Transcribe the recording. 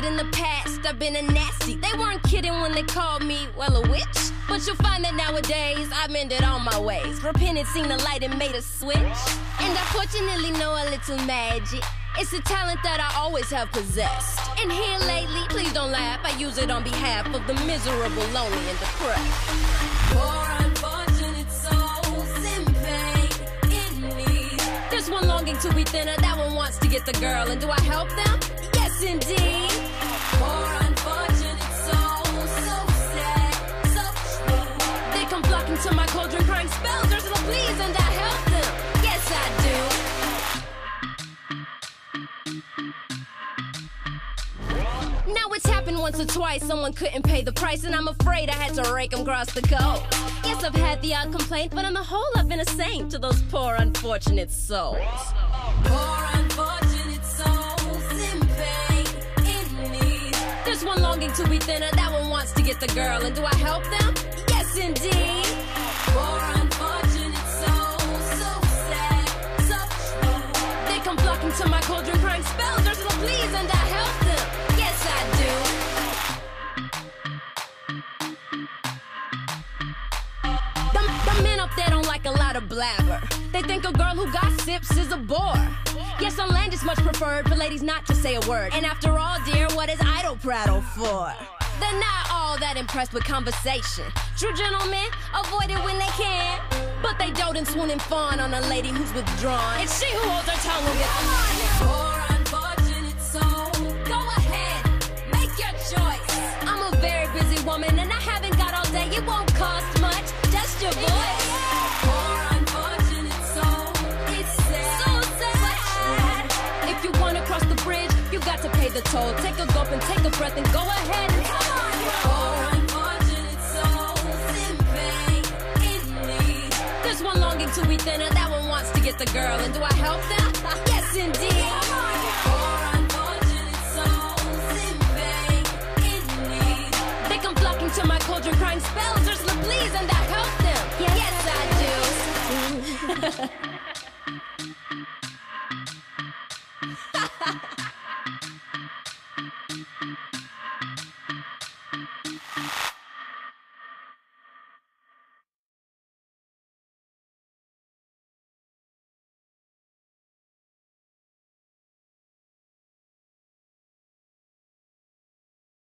in the past I've been a nasty. They weren't kidding when they called me, well, a witch. But you'll find that nowadays I've mended all my ways. Repented, seen the light, and made a switch. And I fortunately know a little magic. It's a talent that I always have possessed. And here lately, please don't laugh, I use it on behalf of the miserable, lonely, and depressed. Poor unfortunate souls in pain, in need. There's one longing to be thinner, that one wants to get the girl. And do I help them? Yes, indeed. Poor unfortunate souls, so sad, so true. They come flocking to my cauldron, crying spells, Ursula, please, and I help them. Yes, I do. Now it's happened once or twice, someone couldn't pay the price, and I'm afraid I had to rake them across the coast. Yes, I've had the odd complaint, but on the whole, I've been a saint to those poor, unfortunate souls. Poor, unfortunate thinner, that one wants to get the girl, and do I help them? Yes, indeed. Poor, unfortunate souls, so sad, so true. They come flocking to my cauldron, crying spells, Ursula, please, and I help them. Yes, I do. Them, them men up there don't like a lot of blabber. They think a girl who gossips is a bore. Yes, on land is much preferred for ladies not to say a word. And after all, dear, what is idle prattle for? They're not all that impressed with conversation. True gentlemen avoid it when they can. But they dote and swoon and fawn on a lady who's withdrawn. It's she who holds her tongue and gets Poor unfortunate soul. Go ahead, make your choice. I'm a very busy woman and I haven't got all day. It won't cost much, just your voice. To pay the toll. Take a gulp and take a breath and go ahead and Poor unfortunate souls in pain, in need. There's one longing to be thinner, that one wants to get the girl. And do I help them? yes, indeed. Poor unfortunate souls in pain, in need. They come flocking to my cauldron, crying spells, Ursula, please, and I help them. Yes, I do.